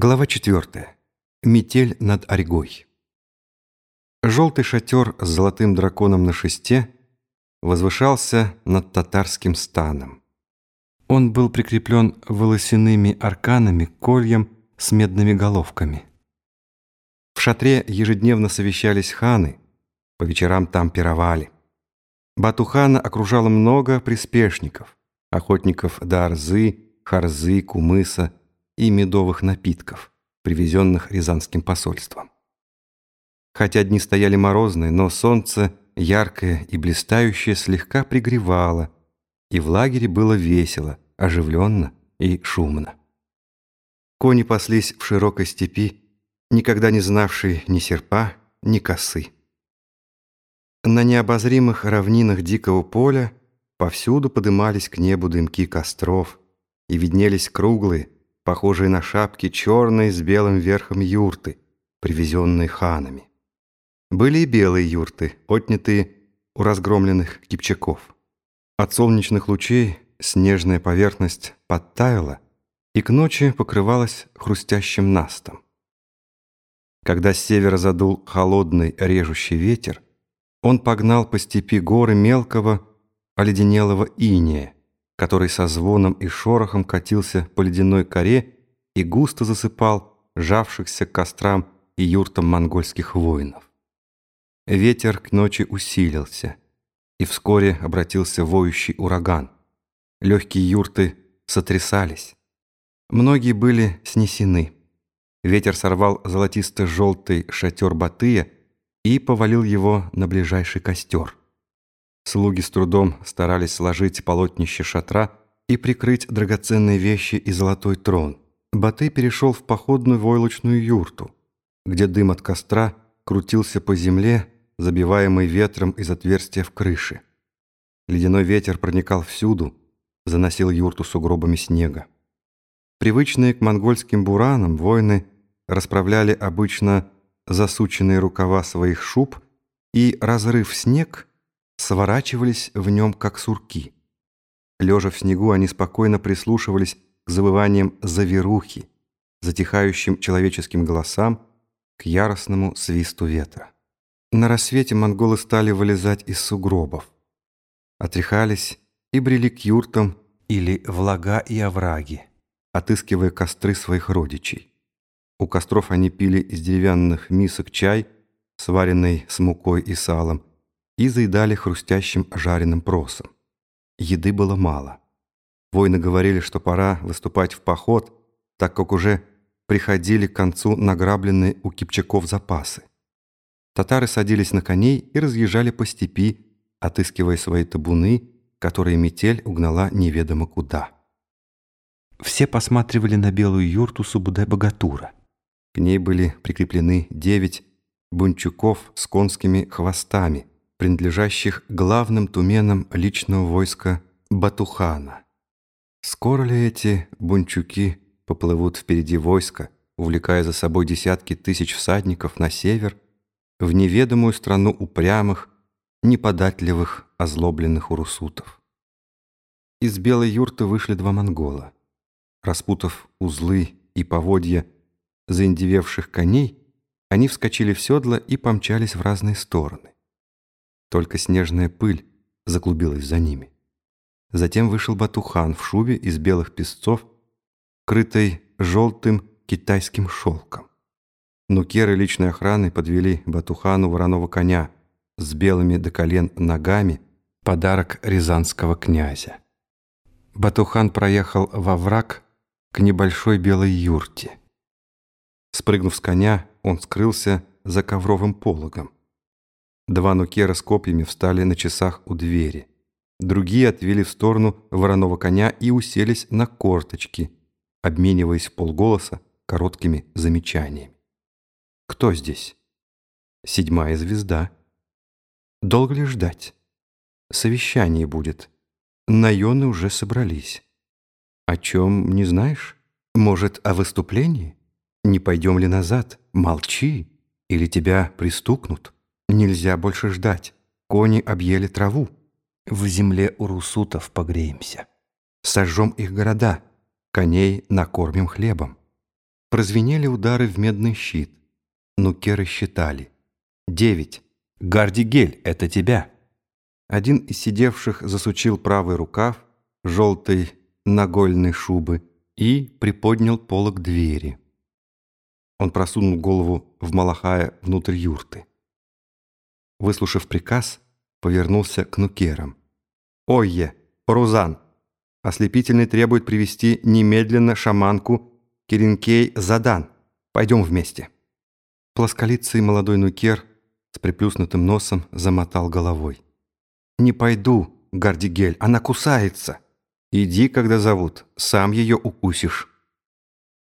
Глава 4. Метель над Орегой. Желтый шатер с золотым драконом на шесте возвышался над татарским станом. Он был прикреплен волосяными арканами к с медными головками. В шатре ежедневно совещались ханы, по вечерам там пировали. Батухана окружало много приспешников, охотников до Арзы, Харзы, Кумыса и медовых напитков, привезенных Рязанским посольством. Хотя дни стояли морозные, но солнце, яркое и блистающее, слегка пригревало, и в лагере было весело, оживленно и шумно. Кони паслись в широкой степи, никогда не знавшие ни серпа, ни косы. На необозримых равнинах дикого поля повсюду подымались к небу дымки костров, и виднелись круглые, похожие на шапки черные с белым верхом юрты, привезенные ханами. Были и белые юрты, отнятые у разгромленных кипчаков. От солнечных лучей снежная поверхность подтаяла и к ночи покрывалась хрустящим настом. Когда с севера задул холодный режущий ветер, он погнал по степи горы мелкого, оледенелого иния, который со звоном и шорохом катился по ледяной коре и густо засыпал жавшихся к кострам и юртам монгольских воинов. Ветер к ночи усилился, и вскоре обратился воющий ураган. Легкие юрты сотрясались. Многие были снесены. Ветер сорвал золотисто-желтый шатер Батыя и повалил его на ближайший костер. Слуги с трудом старались сложить полотнище шатра и прикрыть драгоценные вещи и золотой трон. Батый перешел в походную войлочную юрту, где дым от костра крутился по земле, забиваемый ветром из отверстия в крыше. Ледяной ветер проникал всюду, заносил юрту сугробами снега. Привычные к монгольским буранам воины расправляли обычно засученные рукава своих шуб и, разрыв снег, сворачивались в нем, как сурки. Лежа в снегу, они спокойно прислушивались к завываниям заверухи, затихающим человеческим голосам, к яростному свисту ветра. На рассвете монголы стали вылезать из сугробов. Отряхались и брели к юртам или в лага и овраги, отыскивая костры своих родичей. У костров они пили из деревянных мисок чай, сваренный с мукой и салом, и заедали хрустящим жареным просом. Еды было мало. Воины говорили, что пора выступать в поход, так как уже приходили к концу награбленные у кипчаков запасы. Татары садились на коней и разъезжали по степи, отыскивая свои табуны, которые метель угнала неведомо куда. Все посматривали на белую юрту Субудай-Богатура. К ней были прикреплены девять бунчуков с конскими хвостами, принадлежащих главным туменам личного войска Батухана. Скоро ли эти бунчуки поплывут впереди войска, увлекая за собой десятки тысяч всадников на север, в неведомую страну упрямых, неподатливых, озлобленных урусутов? Из белой юрты вышли два монгола. Распутав узлы и поводья заиндевевших коней, они вскочили в седло и помчались в разные стороны. Только снежная пыль заклубилась за ними. Затем вышел Батухан в шубе из белых песцов, крытой желтым китайским шелком. Нукеры личной охраны подвели Батухану вороного коня с белыми до колен ногами, подарок рязанского князя. Батухан проехал во враг к небольшой белой юрте. Спрыгнув с коня, он скрылся за ковровым пологом. Два нукера с копьями встали на часах у двери. Другие отвели в сторону вороного коня и уселись на корточки, обмениваясь в полголоса короткими замечаниями. «Кто здесь?» «Седьмая звезда». «Долго ли ждать?» «Совещание будет. Наёны уже собрались». «О чем не знаешь? Может, о выступлении? Не пойдем ли назад? Молчи, или тебя пристукнут». Нельзя больше ждать. Кони объели траву. В земле у русутов погреемся. Сожжем их города. Коней накормим хлебом. Прозвенели удары в медный щит. Нукеры считали. «Девять. Гардигель, это тебя!» Один из сидевших засучил правый рукав желтой нагольной шубы и приподнял полог двери. Он просунул голову в Малахая внутрь юрты. Выслушав приказ, повернулся к нукерам. «Ойе, Парузан, ослепительный требует привести немедленно шаманку Киринкей Задан. Пойдем вместе». Плосколицый молодой нукер с приплюснутым носом замотал головой. «Не пойду, Гардигель, она кусается. Иди, когда зовут, сам ее укусишь».